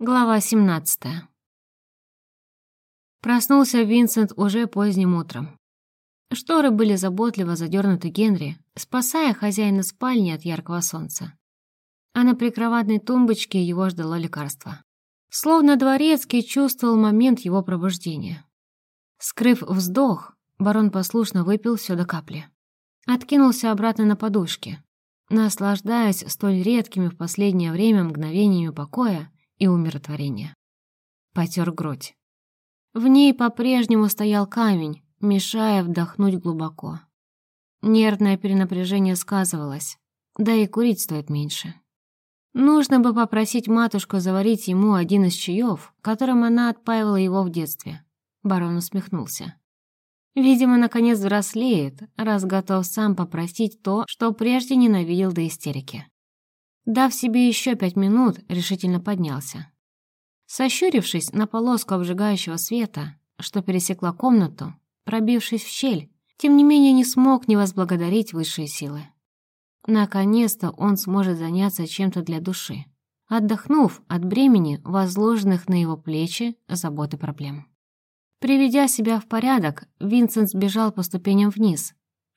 Глава 17. Проснулся Винсент уже поздним утром. Шторы были заботливо задернуты Генри, спасая хозяина спальни от яркого солнца. А на прикроватной тумбочке его ждало лекарство. Словно дворецкий чувствовал момент его пробуждения. Скрыв вздох, барон послушно выпил все до капли. Откинулся обратно на подушке, наслаждаясь столь редкими в последнее время мгновениями покоя и умиротворения. Потер грудь. В ней по-прежнему стоял камень, мешая вдохнуть глубоко. Нервное перенапряжение сказывалось, да и курить стоит меньше. Нужно бы попросить матушку заварить ему один из чаев, которым она отпаивала его в детстве. Барон усмехнулся. Видимо, наконец взрослеет, раз готов сам попросить то, что прежде ненавидел до истерики. Дав себе еще пять минут, решительно поднялся. Сощурившись на полоску обжигающего света, что пересекла комнату, пробившись в щель, тем не менее не смог не возблагодарить высшие силы. Наконец-то он сможет заняться чем-то для души, отдохнув от бремени, возложенных на его плечи забот и проблем. Приведя себя в порядок, Винсент сбежал по ступеням вниз,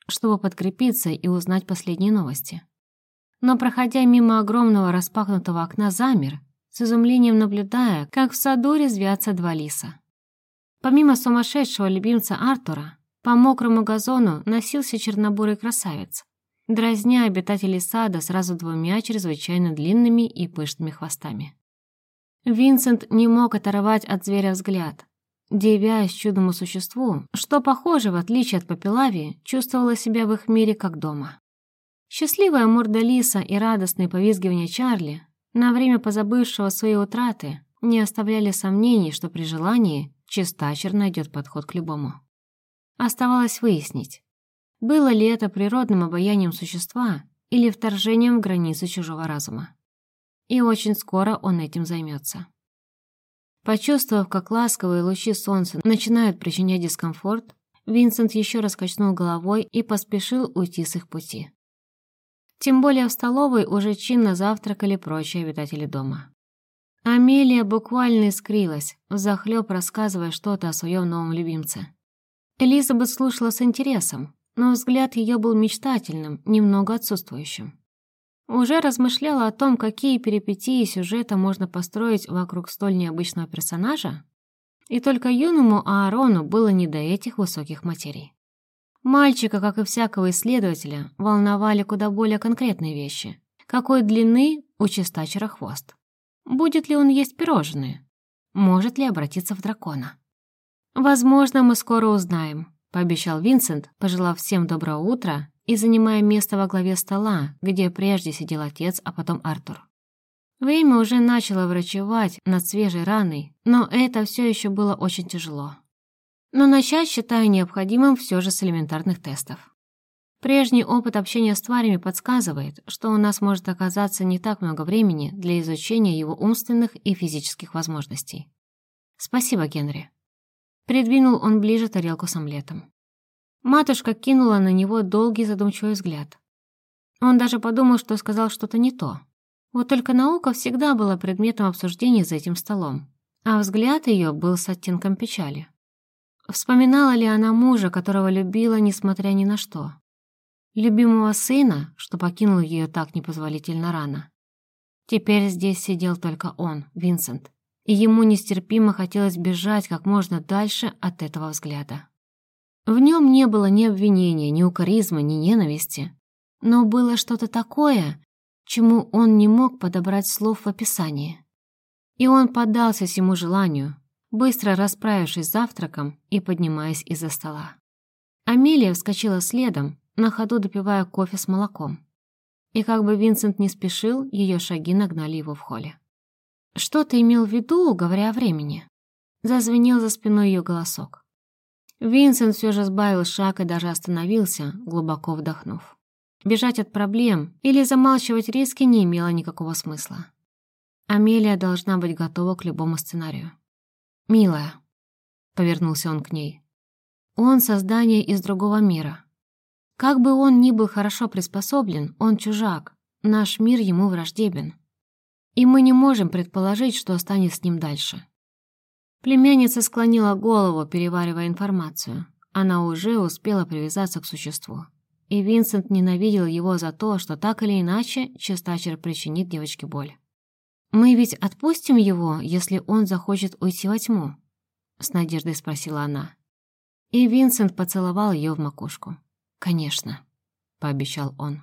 чтобы подкрепиться и узнать последние новости но, проходя мимо огромного распахнутого окна, замер, с изумлением наблюдая, как в саду резвятся два лиса. Помимо сумасшедшего любимца Артура, по мокрому газону носился чернобурый красавец, дразня обитателей сада сразу двумя чрезвычайно длинными и пышными хвостами. Винсент не мог оторвать от зверя взгляд, дивясь чудному существу, что, похоже, в отличие от Папилави, чувствовало себя в их мире как дома. Счастливая морда Лиса и радостные повизгивания Чарли, на время позабывшего свои утраты, не оставляли сомнений, что при желании чистачер найдет подход к любому. Оставалось выяснить, было ли это природным обаянием существа или вторжением в границы чужого разума. И очень скоро он этим займется. Почувствовав, как ласковые лучи солнца начинают причинять дискомфорт, Винсент еще раз качнул головой и поспешил уйти с их пути. Тем более в столовой уже чинно завтракали прочие обитатели дома. Амелия буквально искрилась, взахлёб рассказывая что-то о своем новом любимце. Элизабет слушала с интересом, но взгляд ее был мечтательным, немного отсутствующим. Уже размышляла о том, какие перипетии сюжета можно построить вокруг столь необычного персонажа, и только юному Аарону было не до этих высоких материй. Мальчика, как и всякого исследователя, волновали куда более конкретные вещи. Какой длины у чистачера хвост? Будет ли он есть пирожные? Может ли обратиться в дракона? «Возможно, мы скоро узнаем», — пообещал Винсент, пожелав всем доброго утра и занимая место во главе стола, где прежде сидел отец, а потом Артур. Время уже начало врачевать над свежей раной, но это все еще было очень тяжело. Но начать считаю необходимым все же с элементарных тестов. Прежний опыт общения с тварями подсказывает, что у нас может оказаться не так много времени для изучения его умственных и физических возможностей. Спасибо, Генри. Придвинул он ближе тарелку с омлетом. Матушка кинула на него долгий задумчивый взгляд. Он даже подумал, что сказал что-то не то. Вот только наука всегда была предметом обсуждения за этим столом, а взгляд ее был с оттенком печали. Вспоминала ли она мужа, которого любила, несмотря ни на что? Любимого сына, что покинул ее так непозволительно рано. Теперь здесь сидел только он, Винсент, и ему нестерпимо хотелось бежать как можно дальше от этого взгляда. В нем не было ни обвинения, ни укоризмы, ни ненависти, но было что-то такое, чему он не мог подобрать слов в описании. И он поддался всему желанию, быстро расправившись с завтраком и поднимаясь из-за стола. Амелия вскочила следом, на ходу допивая кофе с молоком. И как бы Винсент не спешил, ее шаги нагнали его в холле. «Что ты имел в виду, говоря о времени?» Зазвенел за спиной ее голосок. Винсент все же сбавил шаг и даже остановился, глубоко вдохнув. Бежать от проблем или замалчивать риски не имело никакого смысла. Амелия должна быть готова к любому сценарию. «Милая», — повернулся он к ней, — «он создание из другого мира. Как бы он ни был хорошо приспособлен, он чужак, наш мир ему враждебен. и мы не можем предположить, что станет с ним дальше. Племянница склонила голову, переваривая информацию. Она уже успела привязаться к существу. И Винсент ненавидел его за то, что так или иначе Чистачер причинит девочке боль. «Мы ведь отпустим его, если он захочет уйти во тьму?» — с надеждой спросила она. И Винсент поцеловал ее в макушку. «Конечно», — пообещал он.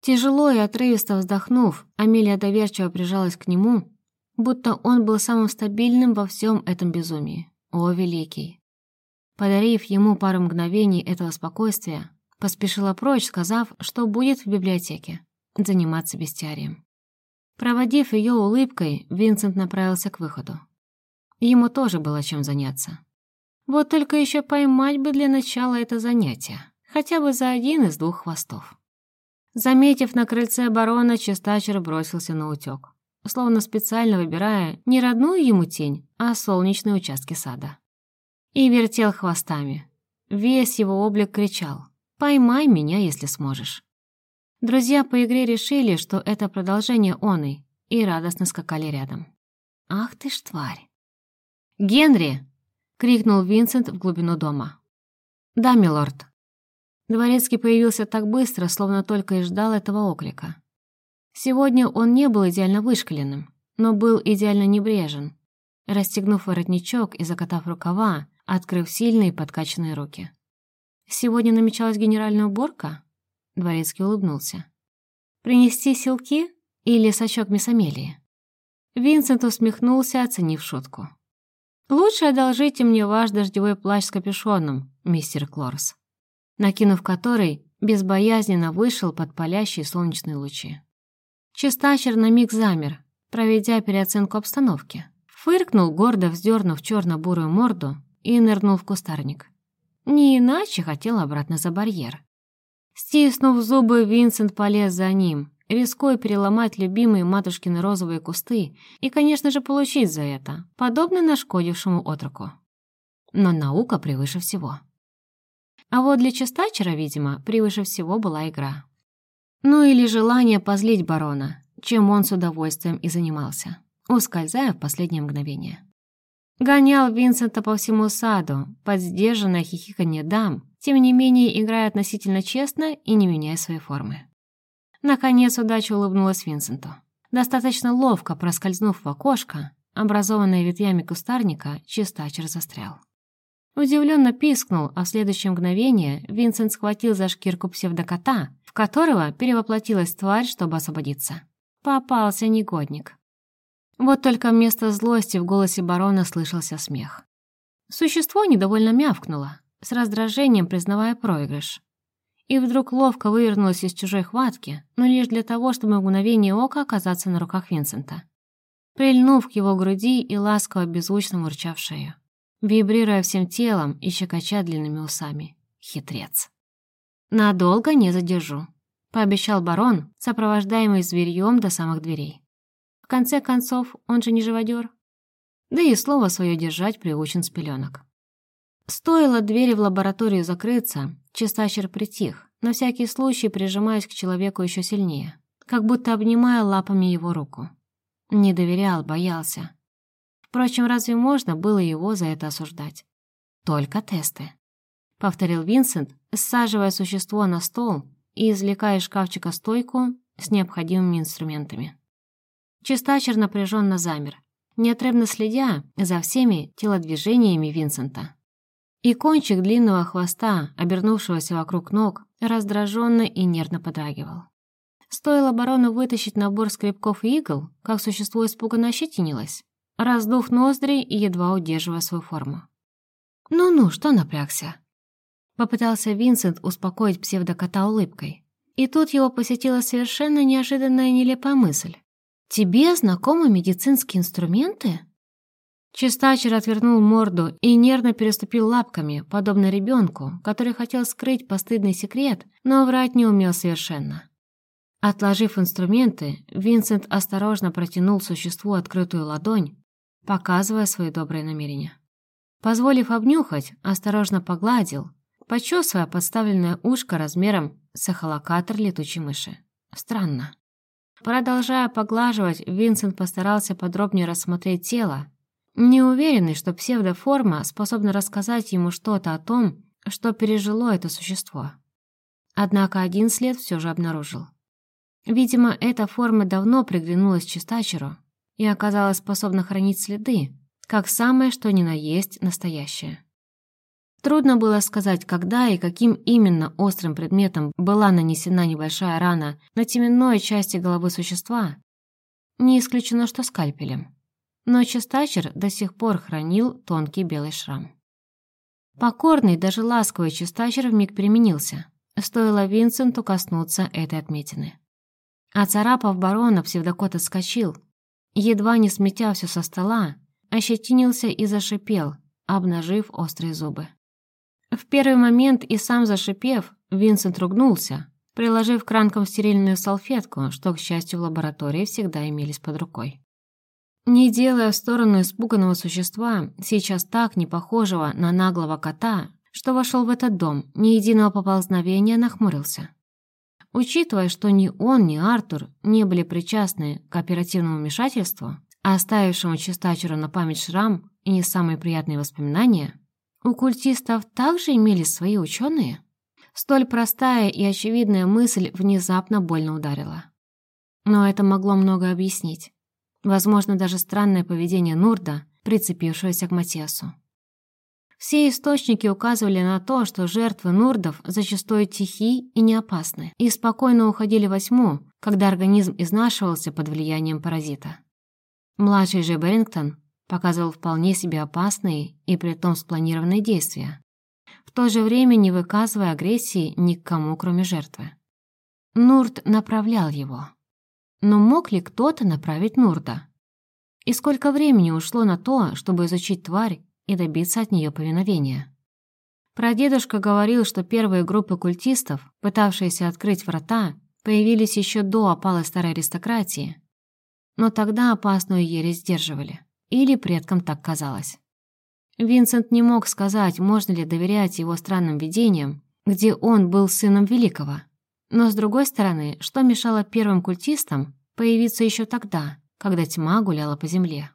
Тяжело и отрывисто вздохнув, Амелия доверчиво прижалась к нему, будто он был самым стабильным во всем этом безумии. О, великий! Подарив ему пару мгновений этого спокойствия, поспешила прочь, сказав, что будет в библиотеке, заниматься бестиарием. Проводив ее улыбкой, Винсент направился к выходу. Ему тоже было чем заняться. Вот только еще поймать бы для начала это занятие, хотя бы за один из двух хвостов. Заметив на крыльце барона, Чистачер бросился на утёк, словно специально выбирая не родную ему тень, а солнечные участки сада. И вертел хвостами. Весь его облик кричал «Поймай меня, если сможешь». Друзья по игре решили, что это продолжение оной, и радостно скакали рядом. «Ах ты ж тварь!» «Генри!» — крикнул Винсент в глубину дома. «Да, милорд», Дворецкий появился так быстро, словно только и ждал этого оклика. Сегодня он не был идеально вышкаленным, но был идеально небрежен, расстегнув воротничок и закатав рукава, открыв сильные подкачанные руки. «Сегодня намечалась генеральная уборка?» Дворецкий улыбнулся. «Принести силки или сачок мисс Амелии?» Винсент усмехнулся, оценив шутку. «Лучше одолжите мне ваш дождевой плащ с капюшоном, мистер Клорс» накинув который, безбоязненно вышел под палящие солнечные лучи. Чистачер на миг замер, проведя переоценку обстановки. Фыркнул, гордо вздернув черно-бурую морду и нырнул в кустарник. Не иначе хотел обратно за барьер. Стиснув зубы, Винсент полез за ним, рискуя переломать любимые матушкины розовые кусты и, конечно же, получить за это, подобно нашкодившему отроку. Но наука превыше всего. А вот для Чистачера, видимо, превыше всего была игра. Ну или желание позлить барона, чем он с удовольствием и занимался, ускользая в последнее мгновение. Гонял Винсента по всему саду, под сдержанное хихиканье дам, тем не менее играя относительно честно и не меняя своей формы. Наконец удача улыбнулась Винсенту. Достаточно ловко проскользнув в окошко, образованное ветвями кустарника, чистачер застрял. Удивленно пискнул, а в следующее мгновение Винсент схватил за шкирку псевдокота, в которого перевоплотилась тварь, чтобы освободиться. Попался негодник. Вот только вместо злости в голосе барона слышался смех. Существо недовольно мявкнуло, с раздражением признавая проигрыш. И вдруг ловко вывернулось из чужой хватки, но лишь для того, чтобы в мгновение ока оказаться на руках Винсента. Прильнув к его груди и ласково беззвучно мурчав шею вибрируя всем телом и щекоча длинными усами. Хитрец. «Надолго не задержу», — пообещал барон, сопровождаемый зверьем до самых дверей. Конце концов, он же не живодер. Да и слово свое держать приучен с пеленок. Стоило двери в лабораторию закрыться, чистачер притих, на всякий случай прижимаясь к человеку еще сильнее, как будто обнимая лапами его руку. Не доверял, боялся. Впрочем, разве можно было его за это осуждать? Только тесты. Повторил Винсент, саживая существо на стол и извлекая из шкафчика стойку с необходимыми инструментами. Чистачер напряженно замер, неотрывно следя за всеми телодвижениями Винсента. И кончик длинного хвоста, обернувшегося вокруг ног, раздраженно и нервно подрагивал. Стоило барону вытащить набор скребков и игл, как существо испуганно ощетинилось раздув ноздри и едва удерживая свою форму. «Ну-ну, что напрягся?» Попытался Винсент успокоить псевдокота улыбкой. И тут его посетила совершенно неожиданная нелепая мысль. «Тебе знакомы медицинские инструменты?» Чистачер отвернул морду и нервно переступил лапками, подобно ребенку, который хотел скрыть постыдный секрет, но врать не умел совершенно. Отложив инструменты, Винсент осторожно протянул существу открытую ладонь, показывая свои добрые намерения. Позволив обнюхать, осторожно погладил, почесывая подставленное ушко размером с эхолокатор летучей мыши. Странно. Продолжая поглаживать, Винсент постарался подробнее рассмотреть тело, не уверенный, что псевдоформа способна рассказать ему что-то о том, что пережило это существо. Однако один след все же обнаружил. Видимо, эта форма давно приглянулась чистачеру и оказалась способна хранить следы, как самое что ни на есть настоящее. Трудно было сказать, когда и каким именно острым предметом была нанесена небольшая рана на теменной части головы существа. Не исключено, что скальпелем. Но Чистачер до сих пор хранил тонкий белый шрам. Покорный, даже ласковый Чистачер вмиг переменился. Стоило Винсенту коснуться этой отметины. Оцарапав барона, псевдокот отскочил, едва не сметя все со стола, ощетинился и зашипел, обнажив острые зубы. В первый момент и сам зашипев, Винсент ругнулся, приложив к ранкам стерильную салфетку, что, к счастью, в лаборатории всегда имелись под рукой. Не делая в сторону испуганного существа, сейчас так не похожего на наглого кота, что вошел в этот дом, ни единого поползновения нахмурился. Учитывая, что ни он, ни Артур не были причастны к оперативному вмешательству, оставившему чистачеру на память шрам и не самые приятные воспоминания, у культистов также имелись свои ученые? Столь простая и очевидная мысль внезапно больно ударила. Но это могло много объяснить. Возможно, даже странное поведение Нурда, прицепившегося к Матиасу. Все источники указывали на то, что жертвы Нурдов зачастую тихи и не опасны, и спокойно уходили во тьму, когда организм изнашивался под влиянием паразита. Младший же Берингтон показывал вполне себе опасные и притом спланированные действия, в то же время не выказывая агрессии ни к кому, кроме жертвы. Нурд направлял его. Но мог ли кто-то направить Нурда? И сколько времени ушло на то, чтобы изучить тварь и добиться от нее повиновения? Прадедушка говорил, что первые группы культистов, пытавшиеся открыть врата, появились еще до опалы старой аристократии, но тогда опасную ересь сдерживали. Или предкам так казалось. Винсент не мог сказать, можно ли доверять его странным видениям, где он был сыном великого. Но, с другой стороны, что мешало первым культистам появиться еще тогда, когда тьма гуляла по земле?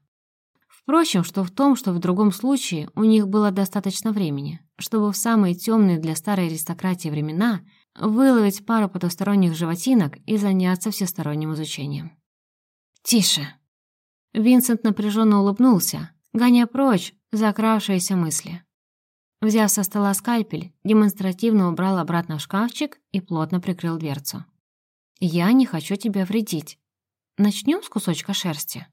Впрочем, что в том, что в другом случае у них было достаточно времени, чтобы в самые темные для старой аристократии времена выловить пару потусторонних животинок и заняться всесторонним изучением. «Тише!» Винсент напряженно улыбнулся, гоня прочь закравшиеся мысли. Взяв со стола скальпель, демонстративно убрал обратно в шкафчик и плотно прикрыл дверцу. «Я не хочу тебя вредить. Начнем с кусочка шерсти».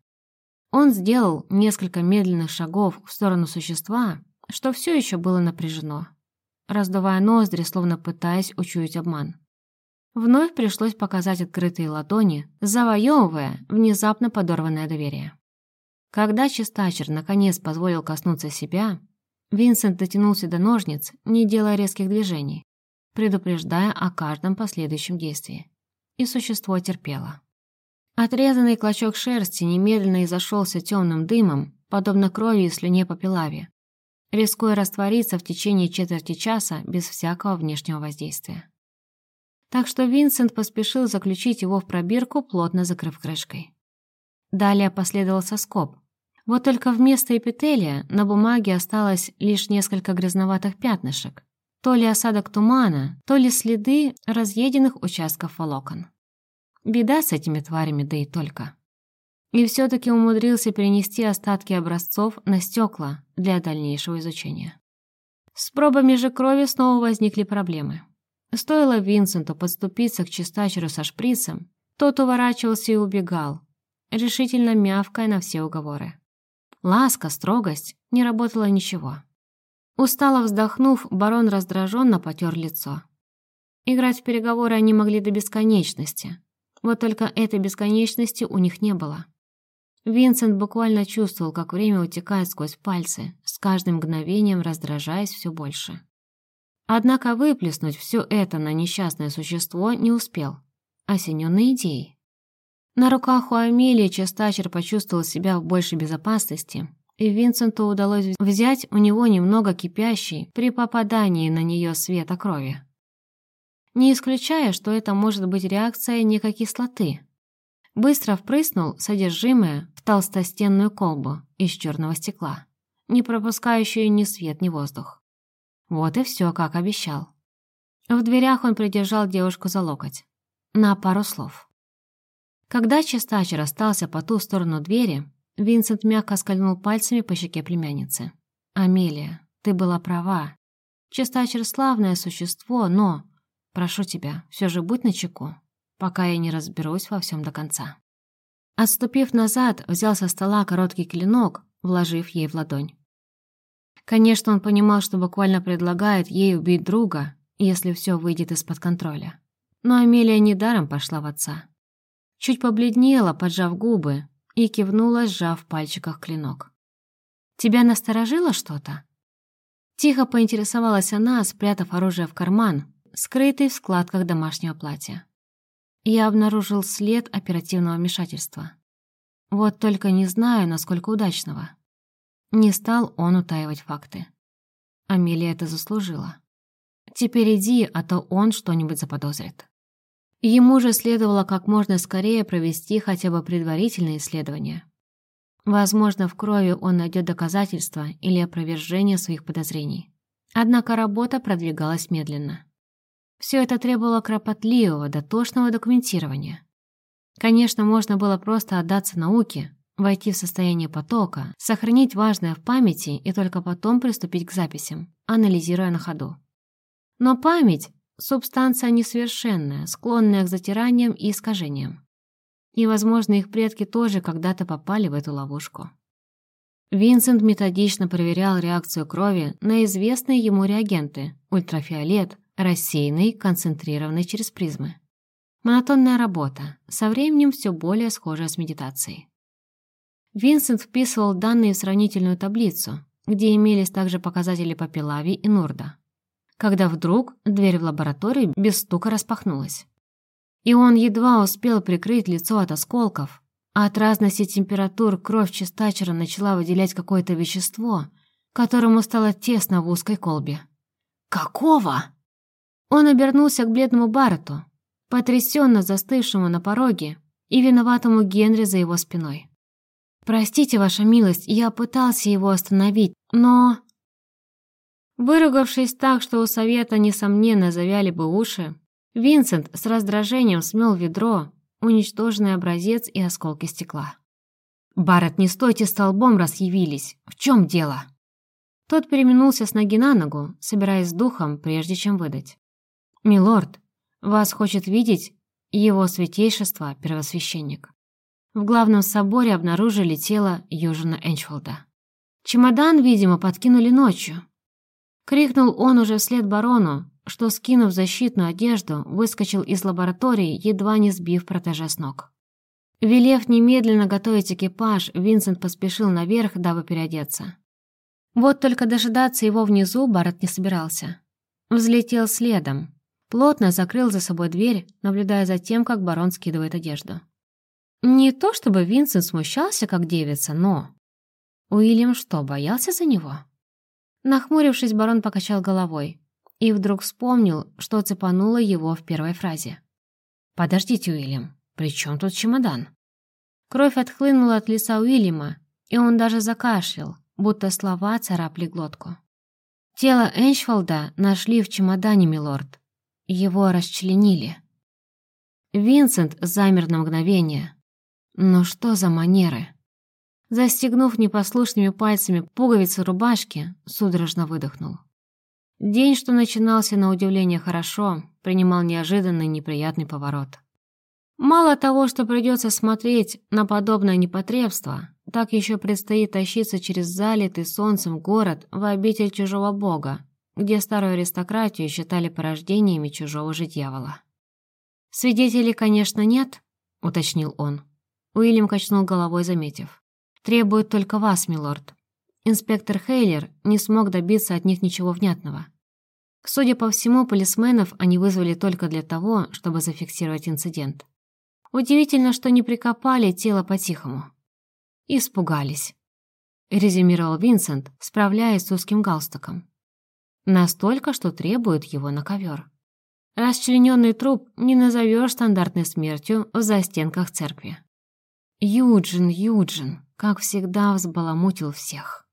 Он сделал несколько медленных шагов в сторону существа, что все еще было напряжено, раздувая ноздри, словно пытаясь учуять обман. Вновь пришлось показать открытые ладони, завоевывая внезапно подорванное доверие. Когда Чистачер наконец позволил коснуться себя, Винсент дотянулся до ножниц, не делая резких движений, предупреждая о каждом последующем действии. И существо терпело. Отрезанный клочок шерсти немедленно изошелся темным дымом, подобно крови и слюне по пилаве, рискуя раствориться в течение четверти часа без всякого внешнего воздействия так что Винсент поспешил заключить его в пробирку, плотно закрыв крышкой. Далее последовал соскоб. Вот только вместо эпителия на бумаге осталось лишь несколько грязноватых пятнышек, то ли осадок тумана, то ли следы разъеденных участков волокон. Беда с этими тварями, да и только. И все-таки умудрился перенести остатки образцов на стекла для дальнейшего изучения. С пробами же крови снова возникли проблемы. Стоило Винсенту подступиться к чистачеру со шприцем, тот уворачивался и убегал, решительно мявкая на все уговоры. Ласка, строгость, не работало ничего. Устало вздохнув, барон раздраженно потер лицо. Играть в переговоры они могли до бесконечности. Вот только этой бесконечности у них не было. Винсент буквально чувствовал, как время утекает сквозь пальцы, с каждым мгновением раздражаясь все больше. Однако выплеснуть все это на несчастное существо не успел, осененный идеей. На руках у Амелии Честачер почувствовал себя в большей безопасности, и Винсенту удалось взять у него немного кипящей при попадании на нее света крови. Не исключая, что это может быть реакция некой кислоты. Быстро впрыснул содержимое в толстостенную колбу из черного стекла, не пропускающую ни свет, ни воздух. Вот и все, как обещал. В дверях он придержал девушку за локоть. На пару слов. Когда Чистачер остался по ту сторону двери, Винсент мягко скользнул пальцами по щеке племянницы. «Амелия, ты была права. Чистачер — славное существо, но... Прошу тебя, все же будь начеку, пока я не разберусь во всем до конца». Отступив назад, взял со стола короткий клинок, вложив ей в ладонь. Конечно, он понимал, что буквально предлагает ей убить друга, если все выйдет из-под контроля. Но Амелия недаром пошла в отца. Чуть побледнела, поджав губы, и кивнула, сжав в пальчиках клинок. «Тебя насторожило что-то?» Тихо поинтересовалась она, спрятав оружие в карман, скрытый в складках домашнего платья. Я обнаружил след оперативного вмешательства. Вот только не знаю, насколько удачного. Не стал он утаивать факты. Амелия это заслужила. Теперь иди, а то он что-нибудь заподозрит. Ему же следовало как можно скорее провести хотя бы предварительное исследование. Возможно, в крови он найдет доказательства или опровержение своих подозрений. Однако работа продвигалась медленно. Все это требовало кропотливого, дотошного документирования. Конечно, можно было просто отдаться науке, войти в состояние потока, сохранить важное в памяти и только потом приступить к записям, анализируя на ходу. Но память – субстанция несовершенная, склонная к затираниям и искажениям. И, возможно, их предки тоже когда-то попали в эту ловушку. Винсент методично проверял реакцию крови на известные ему реагенты – ультрафиолет, рассеянный, концентрированный через призмы. Монотонная работа, со временем все более схожая с медитацией. Винсент вписывал данные в сравнительную таблицу, где имелись также показатели по Пилави и Нурда когда вдруг дверь в лабораторию без стука распахнулась. И он едва успел прикрыть лицо от осколков, а от разности температур кровь чистачера начала выделять какое-то вещество, которому стало тесно в узкой колбе. «Какого?» Он обернулся к бледному Баррету, потрясенно застывшему на пороге и виноватому Генри за его спиной. «Простите, ваша милость, я пытался его остановить, но...» Выругавшись так, что у совета, несомненно, завяли бы уши, Винсент с раздражением смел ведро, уничтоженный образец и осколки стекла. «Барретт, не стойте столбом, раз явились. В чем дело?» Тот переминулся с ноги на ногу, собираясь с духом, прежде чем выдать. «Милорд, вас хочет видеть его святейшество, первосвященник. В главном соборе обнаружили тело Южина Энчфолда. Чемодан, видимо, подкинули ночью, Крикнул он уже вслед барону, что, скинув защитную одежду, выскочил из лаборатории, едва не сбив протеже с ног. Велев немедленно готовить экипаж, Винсент поспешил наверх, дабы переодеться. Вот только дожидаться его внизу Барретт не собирался. Взлетел следом. Плотно закрыл за собой дверь, наблюдая за тем, как барон скидывает одежду. Не то чтобы Винсент смущался, как девица, но... Уильям что, боялся за него? Нахмурившись, барон покачал головой и вдруг вспомнил, что цепануло его в первой фразе. «Подождите, Уильям, при чем тут чемодан?» Кровь отхлынула от лица Уильяма, и он даже закашлял, будто слова царапли глотку. Тело Энчфолда нашли в чемодане, милорд. Его расчленили. Винсент замер на мгновение. Ну что за манеры? Застегнув непослушными пальцами пуговицы рубашки, судорожно выдохнул. День, что начинался на удивление хорошо, принимал неожиданный неприятный поворот. Мало того, что придется смотреть на подобное непотребство, так еще предстоит тащиться через залитый солнцем город в обитель чужого бога, где старую аристократию считали порождениями чужого же дьявола. «Свидетелей, конечно, нет», — уточнил он. Уильям качнул головой, заметив. Требуют только вас, милорд. Инспектор Хейлер не смог добиться от них ничего внятного. Судя по всему, полисменов они вызвали только для того, чтобы зафиксировать инцидент. Удивительно, что не прикопали тело по-тихому. Испугались. Резюмировал Винсент, справляясь с узким галстуком. Настолько, что требует его на ковер. Расчлененный труп не назовешь стандартной смертью в застенках церкви. Юджин, Юджин, как всегда, взбаламутил всех.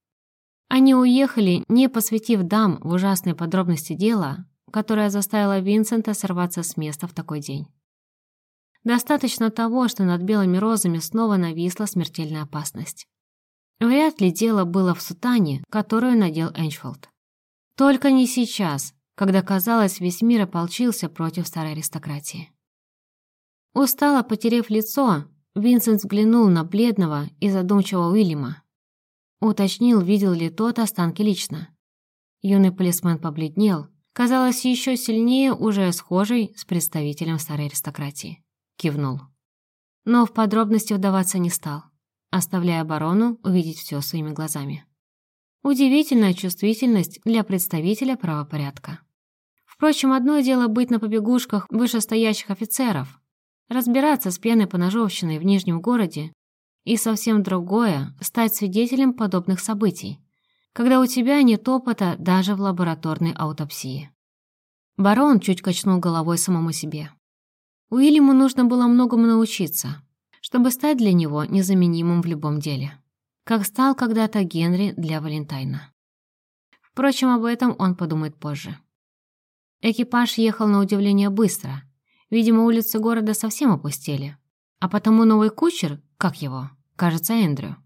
Они уехали, не посвятив дам в ужасные подробности дела, которое заставило Винсента сорваться с места в такой день. Достаточно того, что над белыми розами снова нависла смертельная опасность. Вряд ли дело было в сутане, которую надел Энчфолд. Только не сейчас, когда, казалось, весь мир ополчился против старой аристократии. Устало потерев лицо, Винсент взглянул на бледного и задумчивого Уильяма. Уточнил, видел ли тот останки лично. Юный полисмен побледнел, казалось, еще сильнее уже схожий с представителем старой аристократии. Кивнул. Но в подробности вдаваться не стал, оставляя барону увидеть все своими глазами. Удивительная чувствительность для представителя правопорядка. Впрочем, одно дело быть на побегушках вышестоящих офицеров, разбираться с пьяной поножовщиной в Нижнем городе, и совсем другое — стать свидетелем подобных событий, когда у тебя нет опыта даже в лабораторной аутопсии. Барон чуть качнул головой самому себе. Уильяму нужно было многому научиться, чтобы стать для него незаменимым в любом деле как стал когда-то Генри для Валентайна. Впрочем, об этом он подумает позже. Экипаж ехал на удивление быстро. Видимо, улицы города совсем опустели. А потому новый кучер, как его, кажется, Эндрю,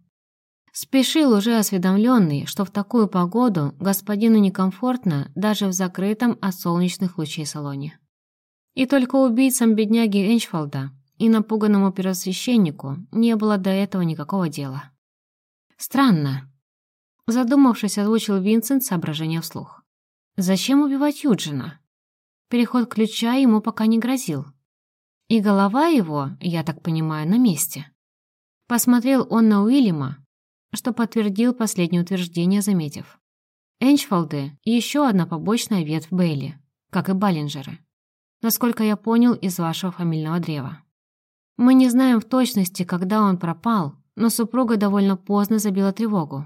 спешил уже осведомленный, что в такую погоду господину некомфортно даже в закрытом от солнечных лучей салоне. И только убийцам бедняги Энчфолда и напуганному первосвященнику не было до этого никакого дела. Странно. Задумавшись, озвучил Винсент соображение вслух. Зачем убивать Юджина? Переход ключа ему пока не грозил. И голова его, я так понимаю, на месте. Посмотрел он на Уильяма, что подтвердил последнее утверждение, заметив. Энчфолды — еще одна побочная ветвь Бейли, как и Баллинджеры. Насколько я понял из вашего фамильного древа. Мы не знаем в точности, когда он пропал, но супруга довольно поздно забила тревогу.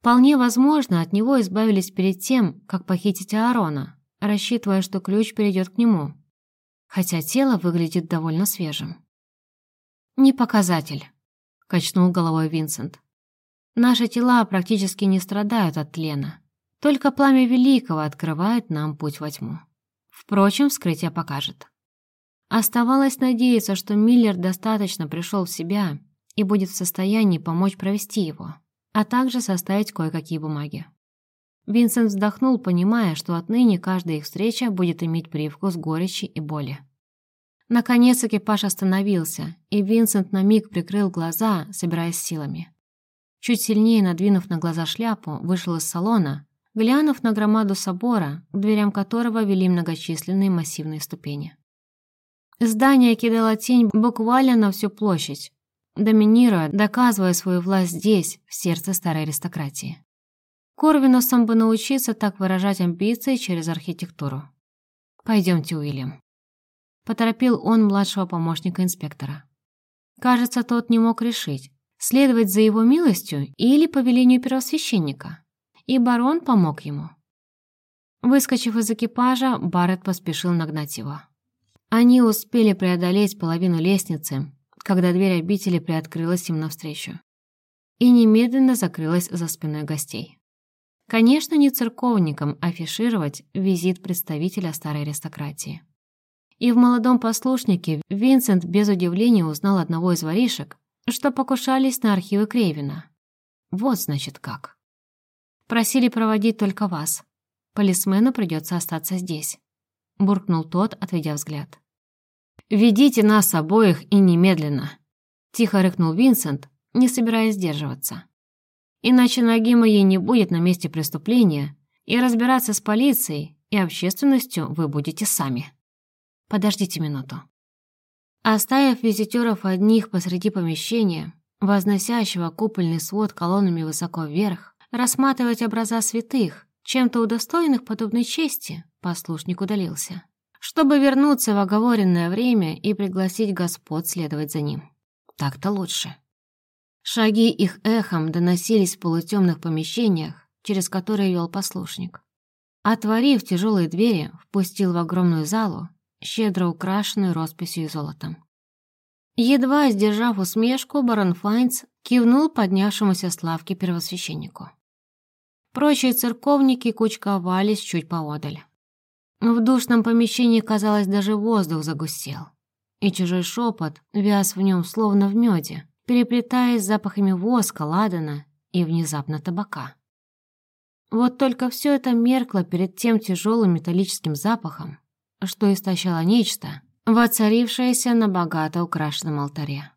Вполне возможно, от него избавились перед тем, как похитить Аарона, рассчитывая, что ключ перейдет к нему. Хотя тело выглядит довольно свежим. «Не показатель», — качнул головой Винсент. «Наши тела практически не страдают от тлена. Только пламя Великого открывает нам путь во тьму. Впрочем, вскрытие покажет». Оставалось надеяться, что Миллер достаточно пришел в себя и будет в состоянии помочь провести его, а также составить кое-какие бумаги. Винсент вздохнул, понимая, что отныне каждая их встреча будет иметь привкус горечи и боли. Наконец экипаж остановился, и Винсент на миг прикрыл глаза, собираясь силами. Чуть сильнее надвинув на глаза шляпу, вышел из салона, глянув на громаду собора, к дверям которого вели многочисленные массивные ступени. Здание кидало тень буквально на всю площадь, доминируя, доказывая свою власть здесь, в сердце старой аристократии. Корвинусом бы научиться так выражать амбиции через архитектуру. «Пойдемте, Уильям». Поторопил он младшего помощника инспектора. Кажется, тот не мог решить, следовать за его милостью или по велению первосвященника. И барон помог ему. Выскочив из экипажа, Барретт поспешил нагнать его. Они успели преодолеть половину лестницы, когда дверь обители приоткрылась им навстречу и немедленно закрылась за спиной гостей. Конечно, не церковникам афишировать визит представителя старой аристократии. И в молодом послушнике Винсент без удивления узнал одного из воришек, что покушались на архивы Крейвина. Вот значит как. Просили проводить только вас. Полисмену придется остаться здесь. Буркнул тот, отведя взгляд. «Ведите нас обоих и немедленно!» Тихо рыкнул Винсент, не собираясь сдерживаться. «Иначе ноги моей не будет на месте преступления, и разбираться с полицией и общественностью вы будете сами. Подождите минуту». Оставив визитеров одних посреди помещения, возносящего купольный свод колоннами высоко вверх, рассматривать образа святых, чем-то удостоенных подобной чести, послушник удалился чтобы вернуться в оговоренное время и пригласить господ следовать за ним. Так-то лучше. Шаги их эхом доносились в полутемных помещениях, через которые вел послушник. Отворив тяжелые двери, впустил в огромную залу, щедро украшенную росписью и золотом. Едва сдержав усмешку, барон Файнц кивнул поднявшемуся с лавки первосвященнику. Прочие церковники кучковались чуть поодаль. В душном помещении, казалось, даже воздух загустел, и чужой шепот вяз в нем словно в меде, переплетаясь запахами воска, ладана и внезапно табака. Вот только все это меркло перед тем тяжелым металлическим запахом, что истощало нечто, воцарившееся на богато украшенном алтаре.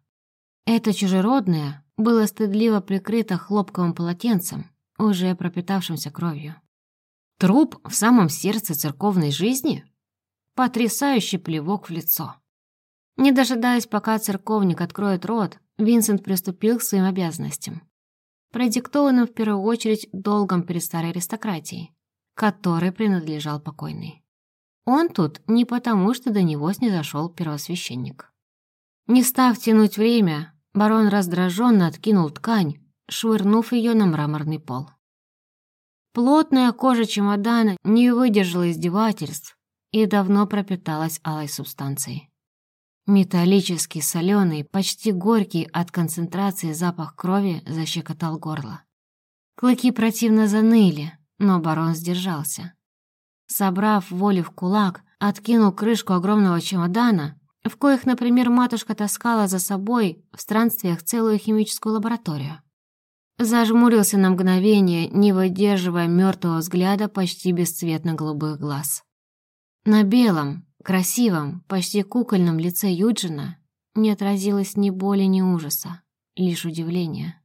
Это чужеродное было стыдливо прикрыто хлопковым полотенцем, уже пропитавшимся кровью. Труп в самом сердце церковной жизни? Потрясающий плевок в лицо. Не дожидаясь, пока церковник откроет рот, Винсент приступил к своим обязанностям, продиктованным в первую очередь долгом перед старой аристократией, которой принадлежал покойный. Он тут не потому, что до него снизошел первосвященник. Не став тянуть время, барон раздраженно откинул ткань, швырнув ее на мраморный пол. Плотная кожа чемодана не выдержала издевательств и давно пропиталась алой субстанцией. Металлический, соленый, почти горький от концентрации запах крови защекотал горло. Клыки противно заныли, но барон сдержался. Собрав волю в кулак, откинул крышку огромного чемодана, в коих, например, матушка таскала за собой в странствиях целую химическую лабораторию. Зажмурился на мгновение, не выдерживая мертвого взгляда почти бесцветно-голубых глаз. На белом, красивом, почти кукольном лице Юджина не отразилось ни боли, ни ужаса, лишь удивление.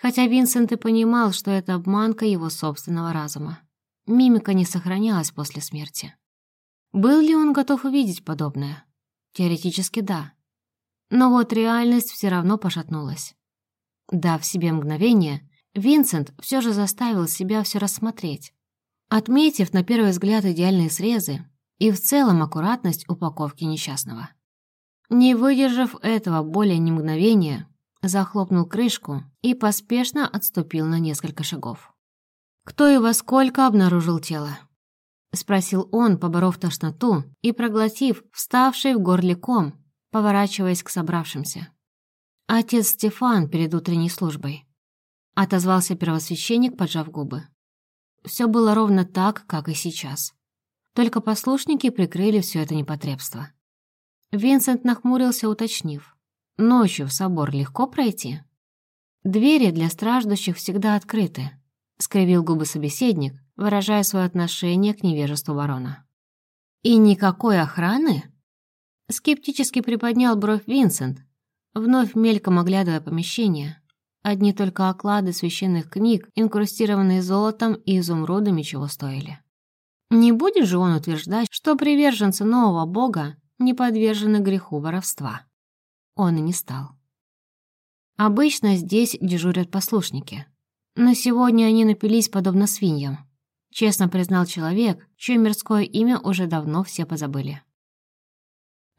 Хотя Винсент и понимал, что это обманка его собственного разума. Мимика не сохранялась после смерти. Был ли он готов увидеть подобное? Теоретически да. Но вот реальность все равно пошатнулась. Дав себе мгновение, Винсент все же заставил себя все рассмотреть. Отметив на первый взгляд идеальные срезы и в целом аккуратность упаковки несчастного. Не выдержав этого более ни мгновения, захлопнул крышку и поспешно отступил на несколько шагов. «Кто и во сколько обнаружил тело?» — спросил он, поборов тошноту и проглотив вставший в горле ком, поворачиваясь к собравшимся. «Отец Стефан перед утренней службой», — отозвался первосвященник, поджав губы. Все было ровно так, как и сейчас. Только послушники прикрыли все это непотребство. Винсент нахмурился, уточнив. «Ночью в собор легко пройти?» «Двери для страждущих всегда открыты», — скривил губы собеседник, выражая свое отношение к невежеству барона. «И никакой охраны?» Скептически приподнял бровь Винсент, вновь мельком оглядывая помещение. Одни только оклады священных книг, инкрустированные золотом и изумрудами, чего стоили. Не будет же он утверждать, что приверженцы нового бога не подвержены греху воровства. Он и не стал. Обычно здесь дежурят послушники, но сегодня они напились подобно свиньям. Честно признал человек, чье мирское имя уже давно все позабыли.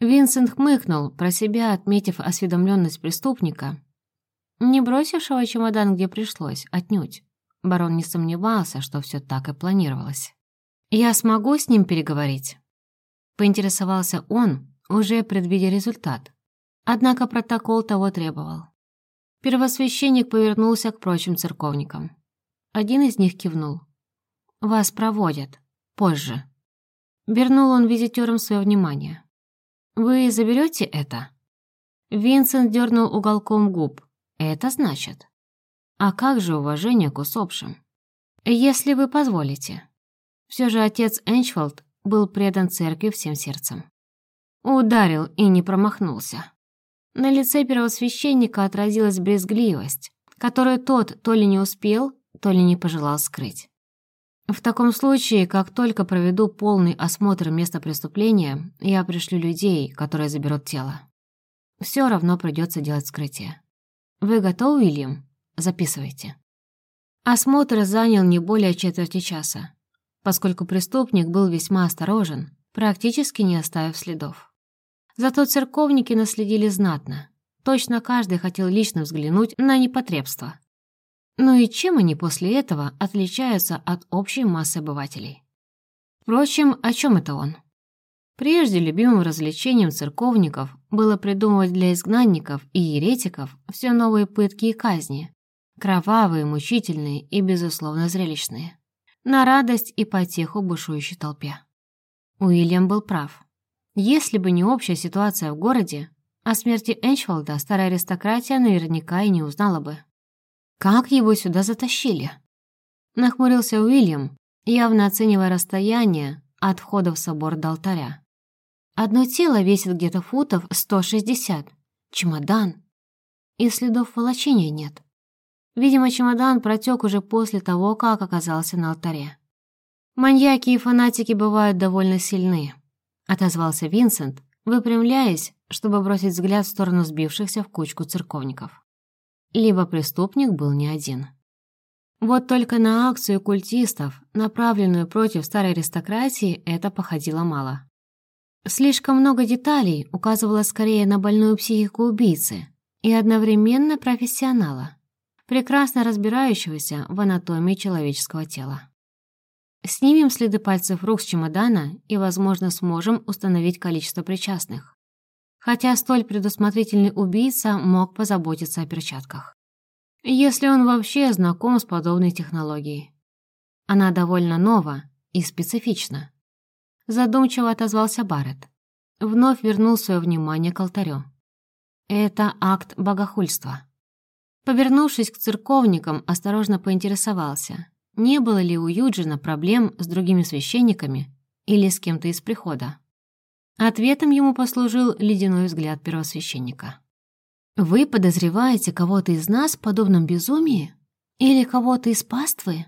Винсент хмыкнул, про себя отметив осведомленность преступника, не бросившего чемодан, где пришлось, отнюдь. Барон не сомневался, что все так и планировалось. «Я смогу с ним переговорить?» Поинтересовался он, уже предвидя результат. Однако протокол того требовал. Первосвященник повернулся к прочим церковникам. Один из них кивнул. «Вас проводят. Позже». Вернул он визитерам свое внимание. «Вы заберете это?» Винсент дернул уголком губ. «Это значит?» «А как же уважение к усопшим?» «Если вы позволите». Все же отец Энчфолд был предан церкви всем сердцем. Ударил и не промахнулся. На лице первосвященника отразилась брезгливость, которую тот то ли не успел, то ли не пожелал скрыть. В таком случае, как только проведу полный осмотр места преступления, я пришлю людей, которые заберут тело. Все равно придется делать скрытие. Вы готовы, Уильям? Записывайте. Осмотр занял не более четверти часа, поскольку преступник был весьма осторожен, практически не оставив следов. Зато церковники наследили знатно. Точно каждый хотел лично взглянуть на непотребство. Ну и чем они после этого отличаются от общей массы обывателей? Впрочем, о чем это он? Прежде любимым развлечением церковников было придумывать для изгнанников и еретиков все новые пытки и казни, кровавые, мучительные и, безусловно, зрелищные, на радость и потеху бушующей толпе. Уильям был прав. Если бы не общая ситуация в городе, о смерти Энчволда старая аристократия наверняка и не узнала бы. Как его сюда затащили? Нахмурился Уильям, явно оценивая расстояние от входа в собор до алтаря. Одно тело весит где-то футов 160. Чемодан. И следов волочения нет. Видимо, чемодан протек уже после того, как оказался на алтаре. «Маньяки и фанатики бывают довольно сильны», — отозвался Винсент, выпрямляясь, чтобы бросить взгляд в сторону сбившихся в кучку церковников. Либо преступник был не один. Вот только на акцию культистов, направленную против старой аристократии, это походило мало. Слишком много деталей указывало скорее на больную психику убийцы и одновременно профессионала, прекрасно разбирающегося в анатомии человеческого тела. Снимем следы пальцев рук с чемодана и, возможно, сможем установить количество причастных. Хотя столь предусмотрительный убийца мог позаботиться о перчатках. Если он вообще знаком с подобной технологией. Она довольно нова и специфична. Задумчиво отозвался Барретт. Вновь вернул свое внимание к алтарю. Это акт богохульства. Повернувшись к церковникам, осторожно поинтересовался, не было ли у Юджина проблем с другими священниками или с кем-то из прихода. Ответом ему послужил ледяной взгляд первосвященника. «Вы подозреваете кого-то из нас в подобном безумии? Или кого-то из паствы?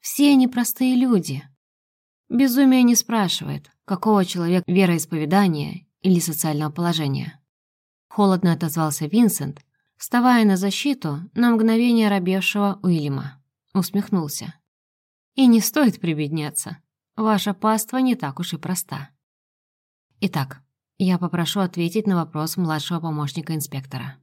Все они простые люди, Безумие не спрашивает, какого человека вероисповедания или социального положения. Холодно отозвался Винсент, вставая на защиту на мгновение робевшего Уильяма. Усмехнулся. И не стоит прибедняться. Ваша паства не так уж и проста. Итак, я попрошу ответить на вопрос младшего помощника инспектора.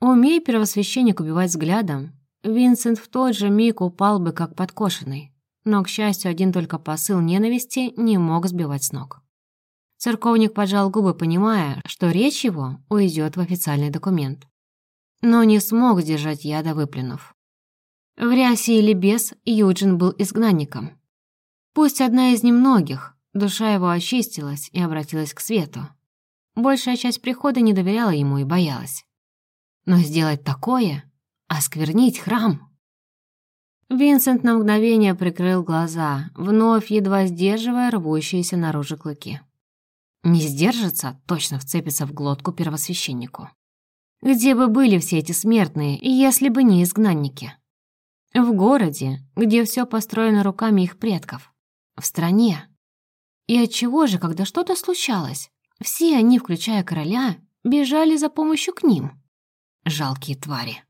Умей первосвященник убивать взглядом, Винсент в тот же миг упал бы как подкошенный, но, к счастью, один только посыл ненависти не мог сбивать с ног. Церковник поджал губы, понимая, что речь его уйдет в официальный документ. Но не смог сдержать яда, выплюнув. В рясе или без Юджин был изгнанником. Пусть одна из немногих, душа его очистилась и обратилась к свету. Большая часть прихода не доверяла ему и боялась. Но сделать такое, осквернить храм... Винсент на мгновение прикрыл глаза, вновь едва сдерживая рвущиеся наружу клыки. Не сдержится, точно вцепится в глотку первосвященнику. Где бы были все эти смертные, если бы не изгнанники? В городе, где все построено руками их предков. В стране. И отчего же, когда что-то случалось, все они, включая короля, бежали за помощью к ним? Жалкие твари.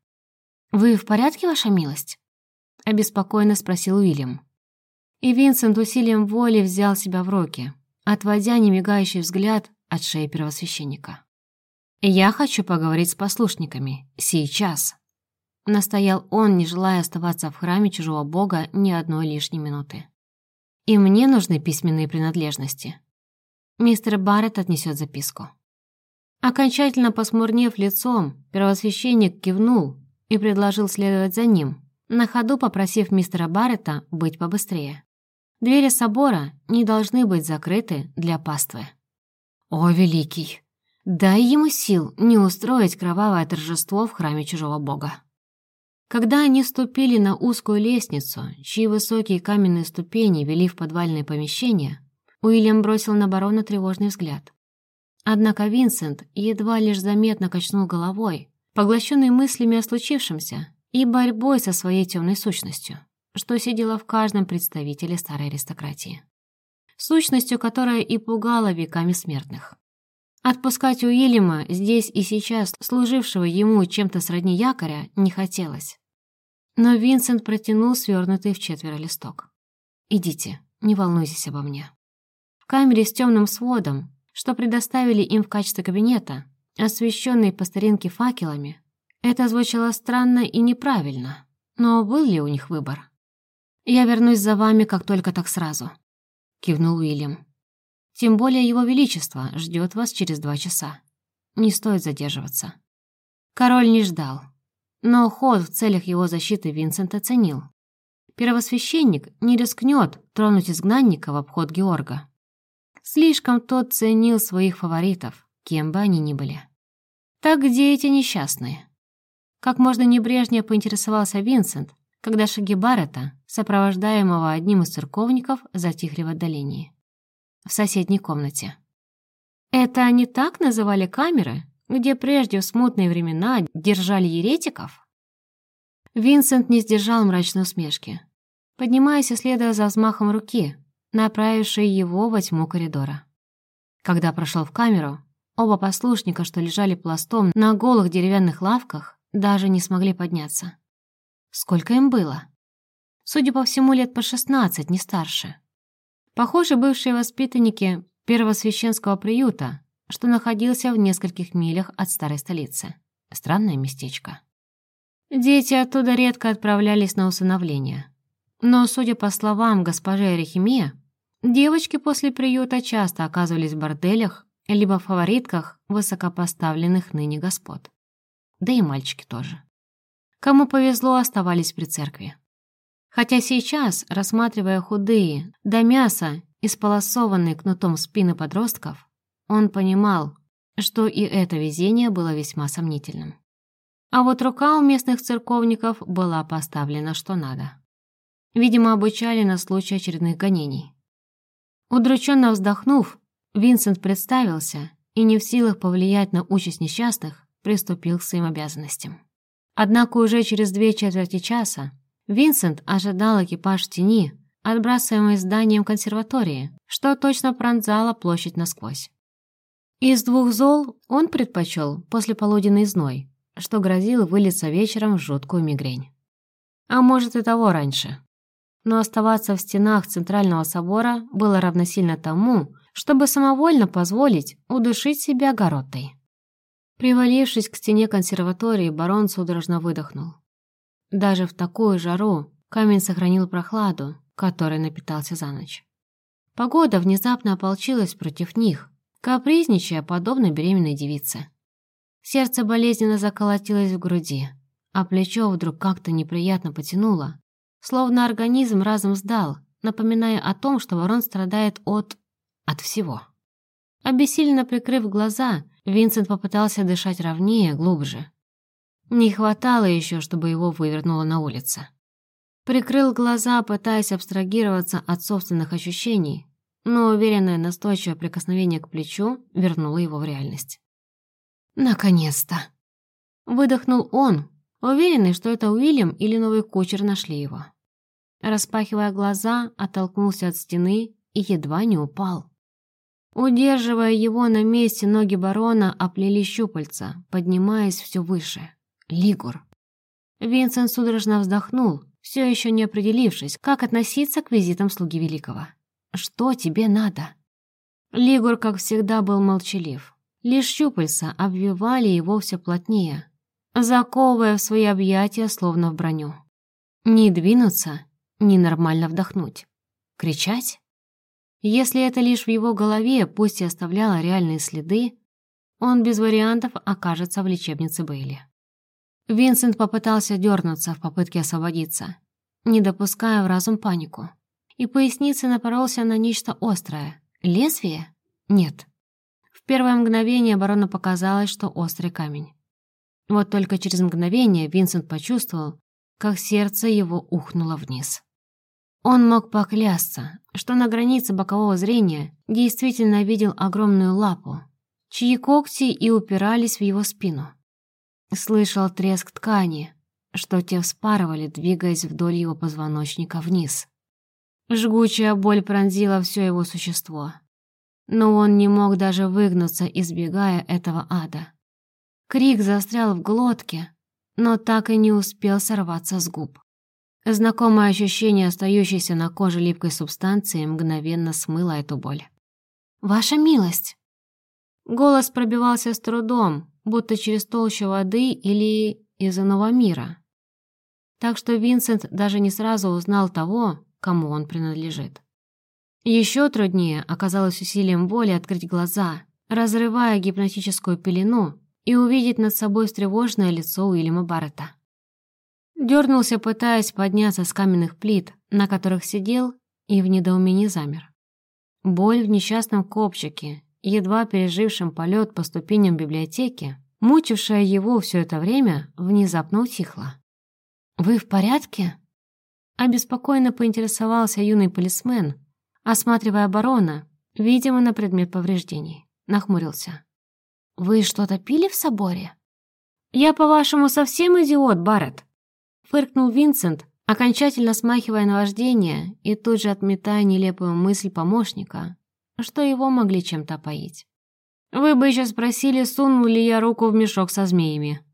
«Вы в порядке, ваша милость?» — обеспокоенно спросил Уильям. И Винсент усилием воли взял себя в руки, отводя немигающий взгляд от шеи первосвященника. «Я хочу поговорить с послушниками. Сейчас!» Настоял он, не желая оставаться в храме чужого бога ни одной лишней минуты. «И мне нужны письменные принадлежности». Мистер Барретт отнесет записку. Окончательно посмурнев лицом, первосвященник кивнул и предложил следовать за ним, на ходу попросив мистера Баррета быть побыстрее. Двери собора не должны быть закрыты для паствы. «О, великий! Дай ему сил не устроить кровавое торжество в храме чужого бога!» Когда они ступили на узкую лестницу, чьи высокие каменные ступени вели в подвальное помещение, Уильям бросил на барона тревожный взгляд. Однако Винсент едва лишь заметно качнул головой, поглощенный мыслями о случившемся, и борьбой со своей темной сущностью, что сидела в каждом представителе старой аристократии. Сущностью, которая и пугала веками смертных. Отпускать Уильяма здесь и сейчас, служившего ему чем-то сродни якоря, не хотелось. Но Винсент протянул свернутый в четверо листок. «Идите, не волнуйтесь обо мне». В камере с темным сводом, что предоставили им в качестве кабинета, освещенный по старинке факелами, это звучало странно и неправильно, но был ли у них выбор? «Я вернусь за вами, как только так сразу», — кивнул Уильям. Тем более его величество ждет вас через два часа. Не стоит задерживаться». Король не ждал, но ход в целях его защиты Винсент оценил. Первосвященник не рискнет тронуть изгнанника в обход Георга. Слишком тот ценил своих фаворитов, кем бы они ни были. Так где эти несчастные? Как можно небрежнее поинтересовался Винсент, когда шаги Баррета, сопровождаемого одним из церковников, затихли в отдалении. В соседней комнате. Это они так называли камеры, где прежде в смутные времена держали еретиков? Винсент не сдержал мрачной усмешки, поднимаясь и следуя за взмахом руки, направившей его во тьму коридора. Когда прошел в камеру, оба послушника, что лежали пластом на голых деревянных лавках, даже не смогли подняться. Сколько им было? Судя по всему, лет по шестнадцать, не старше. Похоже, бывшие воспитанники первосвященского приюта, что находился в нескольких милях от старой столицы. Странное местечко. Дети оттуда редко отправлялись на усыновление. Но, судя по словам госпожи Арихимия, девочки после приюта часто оказывались в борделях либо в фаворитках высокопоставленных ныне господ. Да и мальчики тоже. Кому повезло, оставались при церкви. Хотя сейчас, рассматривая худые, до мяса, исполосованные кнутом спины подростков, он понимал, что и это везение было весьма сомнительным. А вот рука у местных церковников была поставлена что надо. Видимо, обучали на случай очередных гонений. Удрученно вздохнув, Винсент представился и, не в силах повлиять на участь несчастных, приступил к своим обязанностям. Однако уже через две четверти часа Винсент ожидал экипаж тени, отбрасываемый зданием консерватории, что точно пронзало площадь насквозь. Из двух зол он предпочел послеполуденный зной, что грозил вылиться вечером в жуткую мигрень. А может и того раньше. Но оставаться в стенах Центрального собора было равносильно тому, чтобы самовольно позволить удушить себя гороттой. Привалившись к стене консерватории, барон судорожно выдохнул. Даже в такую жару камень сохранил прохладу, которой напитался за ночь. Погода внезапно ополчилась против них, капризничая, подобно беременной девице. Сердце болезненно заколотилось в груди, а плечо вдруг как-то неприятно потянуло, словно организм разом сдал, напоминая о том, что ворон страдает от... от всего. Обессиленно прикрыв глаза, Винсент попытался дышать ровнее, глубже. Не хватало еще, чтобы его вывернуло на улице. Прикрыл глаза, пытаясь абстрагироваться от собственных ощущений, но уверенное настойчивое прикосновение к плечу вернуло его в реальность. «Наконец-то!» Выдохнул он, уверенный, что это Уильям или новый кучер нашли его. Распахивая глаза, оттолкнулся от стены и едва не упал. Удерживая его на месте, ноги барона оплели щупальца, поднимаясь все выше. Лигур. Винсент судорожно вздохнул, все еще не определившись, как относиться к визитам слуги Великого. Что тебе надо?» Лигур, как всегда, был молчалив. Лишь щупальца обвивали его все плотнее, заковывая в свои объятия, словно в броню. Не двинуться, не нормально вдохнуть. Кричать? Если это лишь в его голове, пусть и оставляло реальные следы, он без вариантов окажется в лечебнице Бейли. Винсент попытался дернуться в попытке освободиться, не допуская в разум панику и пояснице напоролся на нечто острое. Лезвие? Нет. В первое мгновение барону показалось, что острый камень. Вот только через мгновение Винсент почувствовал, как сердце его ухнуло вниз. Он мог поклясться, что на границе бокового зрения действительно видел огромную лапу, чьи когти и упирались в его спину. Слышал треск ткани, что те вспарывали, двигаясь вдоль его позвоночника вниз. Жгучая боль пронзила все его существо. Но он не мог даже выгнуться, избегая этого ада. Крик застрял в глотке, но так и не успел сорваться с губ. Знакомое ощущение остающейся на коже липкой субстанции мгновенно смыло эту боль. «Ваша милость!» Голос пробивался с трудом, будто через толщу воды или из иного мира. Так что Винсент даже не сразу узнал того, кому он принадлежит. Еще труднее оказалось усилием воли открыть глаза, разрывая гипнотическую пелену и увидеть над собой встревоженное лицо Уильяма Баррета. Дернулся, пытаясь подняться с каменных плит, на которых сидел, и в недоумении замер. Боль в несчастном копчике, едва пережившем полет по ступеням библиотеки, мучившая его все это время, внезапно утихла. «Вы в порядке?» Обеспокоенно поинтересовался юный полисмен, осматривая барона, видимо, на предмет повреждений. Нахмурился. «Вы что-то пили в соборе?» «Я, по-вашему, совсем идиот, Барретт?» Фыркнул Винсент, окончательно смахивая наваждение и тут же отметая нелепую мысль помощника, что его могли чем-то опоить. «Вы бы еще спросили, сунул ли я руку в мешок со змеями».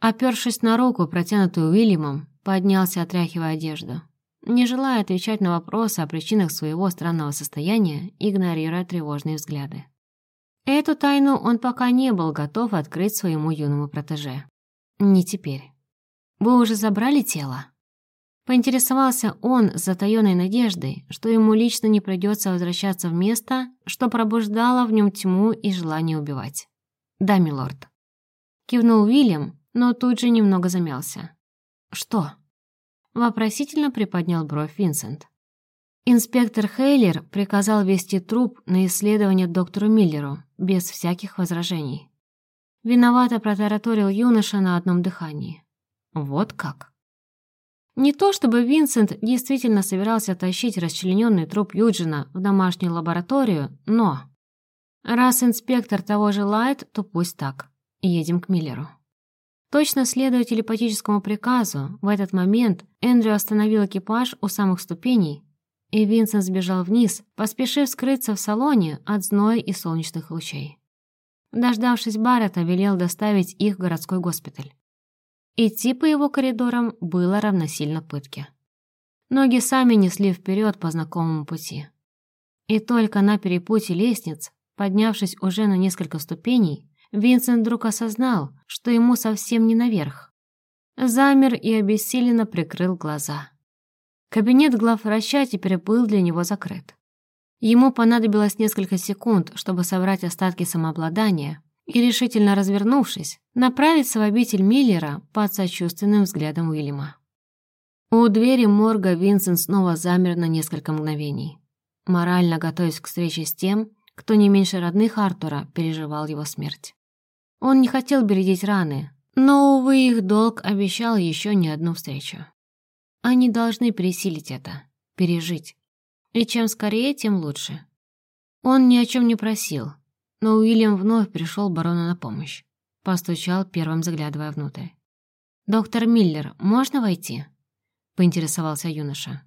Опершись на руку, протянутую Уильямом, поднялся, отряхивая одежду. Не желая отвечать на вопросы о причинах своего странного состояния, игнорируя тревожные взгляды. Эту тайну он пока не был готов открыть своему юному протеже. Не теперь. «Вы уже забрали тело?» Поинтересовался он с затаённой надеждой, что ему лично не придется возвращаться в место, что пробуждало в нем тьму и желание убивать. «Да, милорд». Кивнул Уильям, но тут же немного замялся. «Что?» Вопросительно приподнял бровь Винсент. Инспектор Хейлер приказал вести труп на исследование доктору Миллеру, без всяких возражений. Виновато протараторил юноша на одном дыхании. Вот как. Не то чтобы Винсент действительно собирался тащить расчлененный труп Юджина в домашнюю лабораторию, но... Раз инспектор того желает, то пусть так. Едем к Миллеру. Точно следуя телепатическому приказу, в этот момент Эндрю остановил экипаж у самых ступеней, и Винсент сбежал вниз, поспешив скрыться в салоне от зноя и солнечных лучей. Дождавшись Баррета, велел доставить их в городской госпиталь. Идти по его коридорам было равносильно пытке. Ноги сами несли вперед по знакомому пути. И только на перепутье лестниц, поднявшись уже на несколько ступеней, Винсент вдруг осознал, что ему совсем не наверх. Замер и обессиленно прикрыл глаза. Кабинет главврача теперь был для него закрыт. Ему понадобилось несколько секунд, чтобы собрать остатки самообладания и, решительно развернувшись, направиться в обитель Миллера под сочувственным взглядом Уильяма. У двери морга Винсент снова замер на несколько мгновений, морально готовясь к встрече с тем, кто не меньше родных Артура переживал его смерть. Он не хотел бередить раны, но, увы, их долг обещал еще не одну встречу. Они должны пересилить это, пережить. И чем скорее, тем лучше. Он ни о чем не просил, но Уильям вновь пришел барону на помощь. Постучал, первым заглядывая внутрь. «Доктор Миллер, можно войти?» — поинтересовался юноша.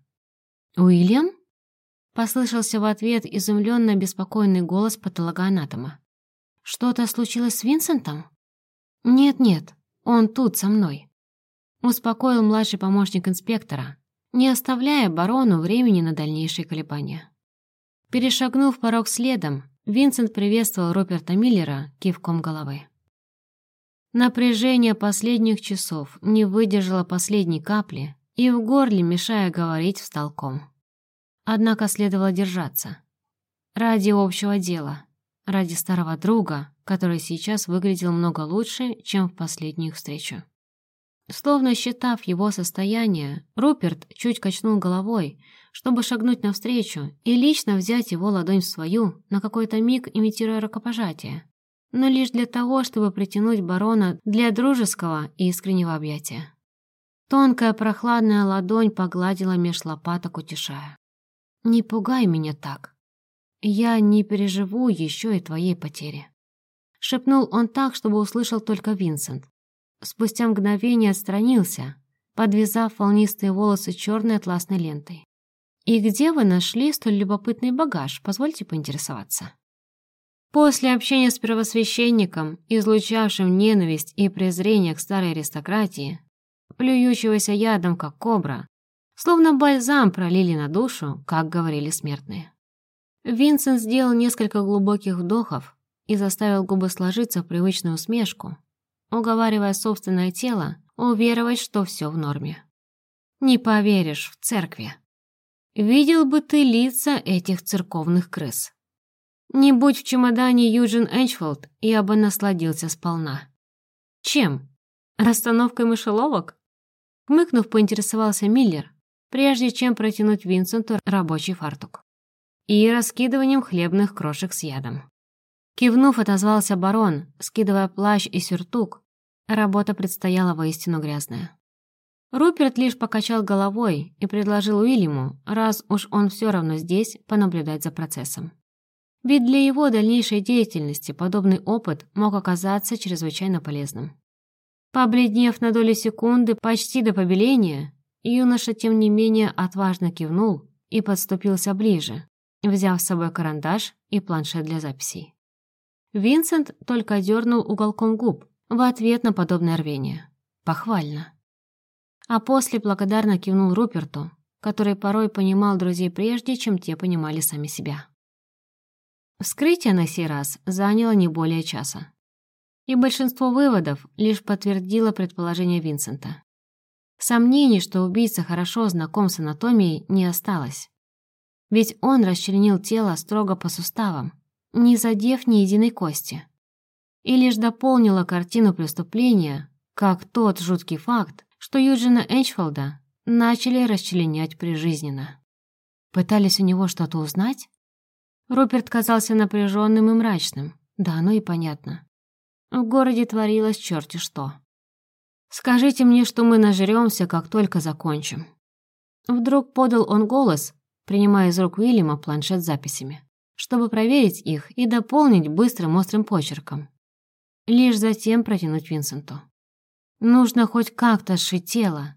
«Уильям?» — послышался в ответ изумленно беспокойный голос патологоанатома. «Что-то случилось с Винсентом?» «Нет-нет, он тут со мной», — успокоил младший помощник инспектора, не оставляя барону времени на дальнейшие колебания. Перешагнув порог следом, Винсент приветствовал Роберта Миллера кивком головы. Напряжение последних часов не выдержало последней капли и в горле, мешая говорить, встал ком. Однако следовало держаться. Ради общего дела, ради старого друга, который сейчас выглядел много лучше, чем в последнюю встречу. Словно считав его состояние, Руперт чуть качнул головой, чтобы шагнуть навстречу и лично взять его ладонь в свою, на какой-то миг имитируя рукопожатие, но лишь для того, чтобы притянуть барона для дружеского и искреннего объятия. Тонкая прохладная ладонь погладила меж лопаток, утешая. «Не пугай меня так. Я не переживу еще и твоей потери». Шепнул он так, чтобы услышал только Винсент. Спустя мгновение отстранился, подвязав волнистые волосы черной атласной лентой. «И где вы нашли столь любопытный багаж, позвольте поинтересоваться?» После общения с первосвященником, излучавшим ненависть и презрение к старой аристократии, плюющегося ядом, как кобра, словно бальзам пролили на душу, как говорили смертные. Винсент сделал несколько глубоких вдохов и заставил губы сложиться в привычную усмешку, уговаривая собственное тело уверовать, что все в норме. «Не поверишь, в церкви», видел бы ты лица этих церковных крыс. Не будь в чемодане Юджин Энчфилд, я бы насладился сполна. Чем? Расстановкой мышеловок? Хмыкнув, поинтересовался Миллер, прежде чем протянуть Винсенту рабочий фартук. И раскидыванием хлебных крошек с ядом. Кивнув, отозвался барон, скидывая плащ и сюртук. Работа предстояла воистину грязная. Руперт лишь покачал головой и предложил Уильяму, раз уж он все равно здесь, понаблюдать за процессом. Ведь для его дальнейшей деятельности подобный опыт мог оказаться чрезвычайно полезным. Побледнев на долю секунды почти до побеления, юноша тем не менее отважно кивнул и подступился ближе, взяв с собой карандаш и планшет для записей. Винсент только дернул уголком губ в ответ на подобное рвение. Похвально. А после благодарно кивнул Руперту, который порой понимал друзей прежде, чем те понимали сами себя. Вскрытие на сей раз заняло не более часа. И большинство выводов лишь подтвердило предположение Винсента. Сомнений, что убийца хорошо знаком с анатомией, не осталось. Ведь он расчленил тело строго по суставам, не задев ни единой кости. И лишь дополнила картину преступления, как тот жуткий факт, что Юджина Эйчфолда начали расчленять прижизненно. Пытались у него что-то узнать? Руперт казался напряженным и мрачным. Да, ну и понятно. В городе творилось черти что. «Скажите мне, что мы нажрёмся, как только закончим». Вдруг подал он голос, принимая из рук Уильяма планшет с записями, чтобы проверить их и дополнить быстрым острым почерком. Лишь затем протянуть Винсенту. «Нужно хоть как-то сшить тело.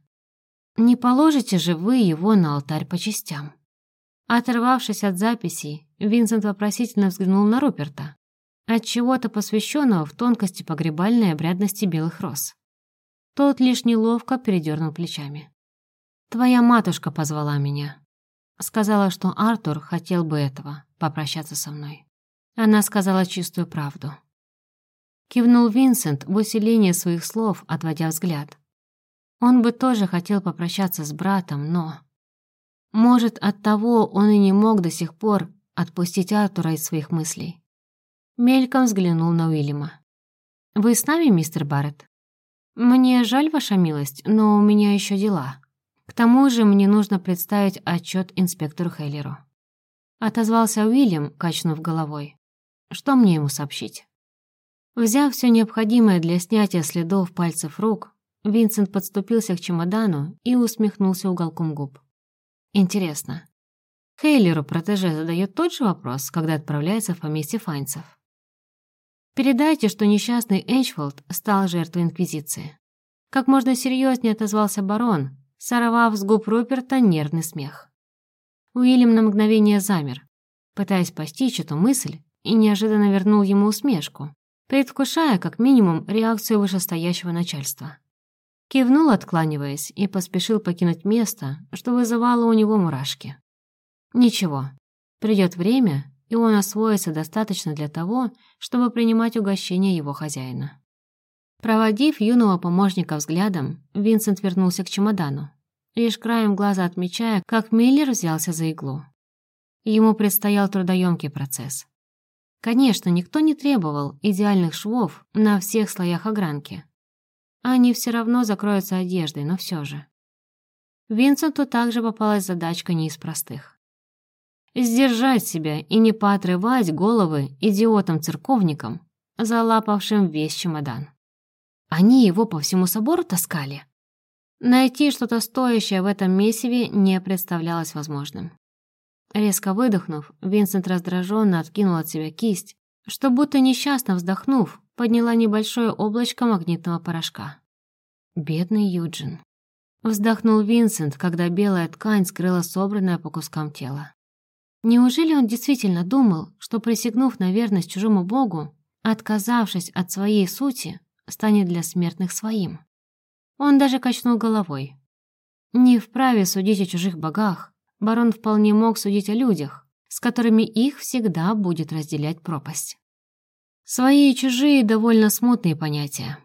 Не положите же вы его на алтарь по частям». Оторвавшись от записей, Винсент вопросительно взглянул на Руперта, от чего то посвященного в тонкости погребальной обрядности белых роз. Тот лишь неловко передернул плечами. «Твоя матушка позвала меня. Сказала, что Артур хотел бы этого, попрощаться со мной. Она сказала чистую правду». Кивнул Винсент в усилении своих слов, отводя взгляд. Он бы тоже хотел попрощаться с братом, но... Может, оттого он и не мог до сих пор отпустить Артура из своих мыслей. Мельком взглянул на Уильяма. «Вы с нами, мистер Барретт?» «Мне жаль, ваша милость, но у меня еще дела. К тому же мне нужно представить отчет инспектору Хейлеру». Отозвался Уильям, качнув головой. «Что мне ему сообщить?» Взяв все необходимое для снятия следов пальцев рук, Винсент подступился к чемодану и усмехнулся уголком губ. Интересно, Хейлеру протеже задает тот же вопрос, когда отправляется в поместье Файнцев. Передайте, что несчастный Эйчфолд стал жертвой Инквизиции. Как можно серьезнее отозвался барон, сорвав с губ Руперта нервный смех. Уильям на мгновение замер, пытаясь постичь эту мысль, и неожиданно вернул ему усмешку, предвкушая как минимум реакцию вышестоящего начальства. Кивнул, откланиваясь, и поспешил покинуть место, что вызывало у него мурашки. Ничего, придет время, и он освоится достаточно для того, чтобы принимать угощение его хозяина. Проводив юного помощника взглядом, Винсент вернулся к чемодану, лишь краем глаза отмечая, как Миллер взялся за иглу. Ему предстоял трудоемкий процесс. Конечно, никто не требовал идеальных швов на всех слоях огранки, они все равно закроются одеждой, но все же. Винсенту также попалась задачка не из простых. Сдержать себя и не поотрывать головы идиотам-церковникам, залапавшим весь чемодан. Они его по всему собору таскали. Найти что-то стоящее в этом месиве не представлялось возможным. Резко выдохнув, Винсент раздраженно откинул от себя кисть, что будто несчастно вздохнув, подняла небольшое облачко магнитного порошка. Бедный Юджин. Вздохнул Винсент, когда белая ткань скрыла собранное по кускам тело. Неужели он действительно думал, что, присягнув на верность чужому богу, отказавшись от своей сути, станет для смертных своим? Он даже качнул головой. Не вправе судить о чужих богах, барон вполне мог судить о людях, с которыми их всегда будет разделять пропасть. Свои и чужие довольно смутные понятия.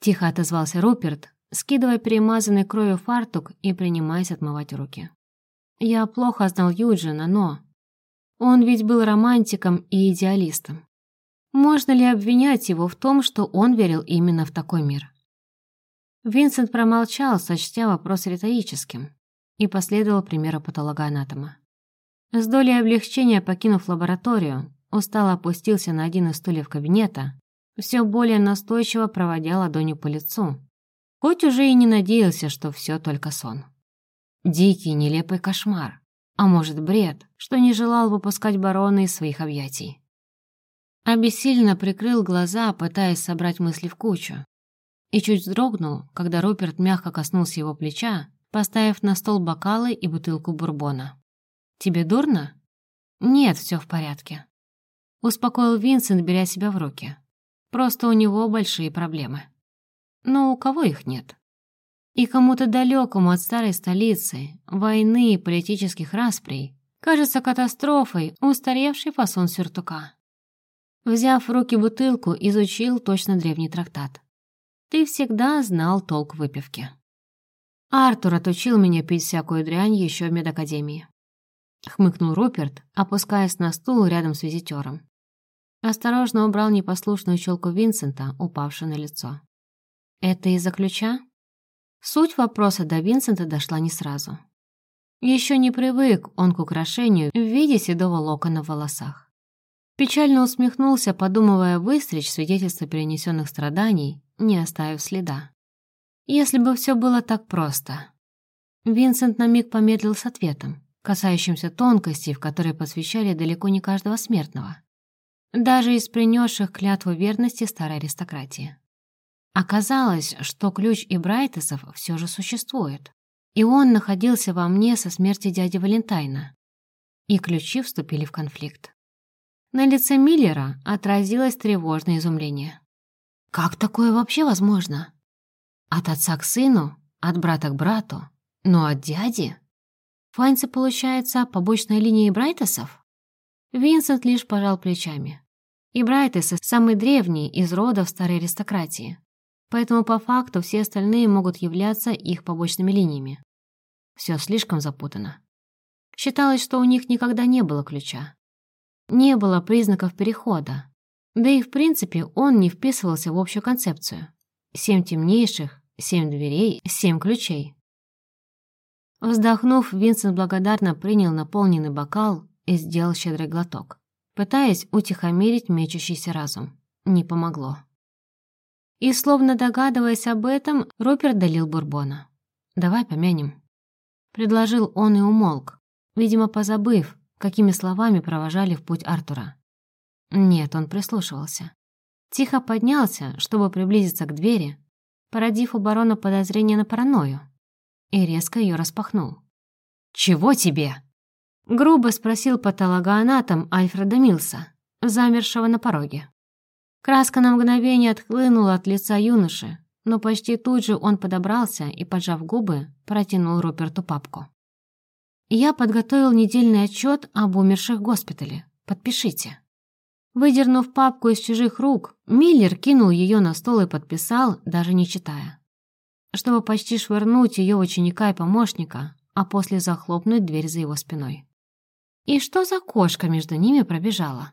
Тихо отозвался Руперт, скидывая перемазанный кровью фартук и принимаясь отмывать руки. Я плохо знал Юджина, но... Он ведь был романтиком и идеалистом. Можно ли обвинять его в том, что он верил именно в такой мир? Винсент промолчал, сочтя вопрос риторическим, и последовал примеру патологоанатома. С долей облегчения, покинув лабораторию, устало опустился на один из стульев кабинета, все более настойчиво проводя ладонью по лицу, хоть уже и не надеялся, что все только сон. Дикий, нелепый кошмар, а может бред, что не желал выпускать барона из своих объятий. Обессиленно прикрыл глаза, пытаясь собрать мысли в кучу, и чуть вздрогнул, когда Руперт мягко коснулся его плеча, поставив на стол бокалы и бутылку бурбона. «Тебе дурно?» «Нет, все в порядке», — успокоил Винсент, беря себя в руки. «Просто у него большие проблемы». «Но у кого их нет?» И кому-то далекому от старой столицы, войны и политических расприй, кажется катастрофой устаревший фасон сюртука. Взяв в руки бутылку, изучил точно древний трактат. Ты всегда знал толк выпивки. Артур отучил меня пить всякую дрянь еще в медакадемии. Хмыкнул Руперт, опускаясь на стул рядом с визитером. Осторожно убрал непослушную челку Винсента, упавшую на лицо. «Это из-за ключа?» Суть вопроса до Винсента дошла не сразу. Еще не привык он к украшению в виде седого локона в волосах. Печально усмехнулся, подумывая выстричь свидетельство перенесенных страданий не оставив следа. Если бы все было так просто. Винсент на миг помедлил с ответом, касающимся тонкостей, в которые посвящали далеко не каждого смертного. Даже из принесших клятву верности старой аристократии. Оказалось, что ключ и Брайтесов все же существует, и он находился во мне со смерти дяди Валентайна. И ключи вступили в конфликт. На лице Миллера отразилось тревожное изумление. Как такое вообще возможно? От отца к сыну, от брата к брату, но от дяди? Файнцы, получается, побочная линия Брайтесов? Винсент лишь пожал плечами. И Брайтесы – самые древние из родов старой аристократии. Поэтому по факту все остальные могут являться их побочными линиями. Все слишком запутано. Считалось, что у них никогда не было ключа. Не было признаков перехода, да и в принципе он не вписывался в общую концепцию. Семь темнейших, семь дверей, семь ключей. Вздохнув, Винсент благодарно принял наполненный бокал и сделал щедрый глоток, пытаясь утихомирить мечущийся разум. Не помогло. И, словно догадываясь об этом, Руперт долил бурбона. «Давай помянем». Предложил он и умолк, видимо, позабыв, какими словами провожали в путь Артура. Нет, он прислушивался. Тихо поднялся, чтобы приблизиться к двери, породив у барона подозрение на паранойю, и резко ее распахнул. «Чего тебе?» Грубо спросил патологоанатом Альфреда Милса, замершего на пороге. Краска на мгновение отхлынула от лица юноши, но почти тут же он подобрался и, поджав губы, протянул Руперту папку. «Я подготовил недельный отчет об умерших в госпитале. Подпишите». Выдернув папку из чужих рук, Миллер кинул ее на стол и подписал, даже не читая. Чтобы почти швырнуть ее ученика и помощника, а после захлопнуть дверь за его спиной. И что за кошка между ними пробежала?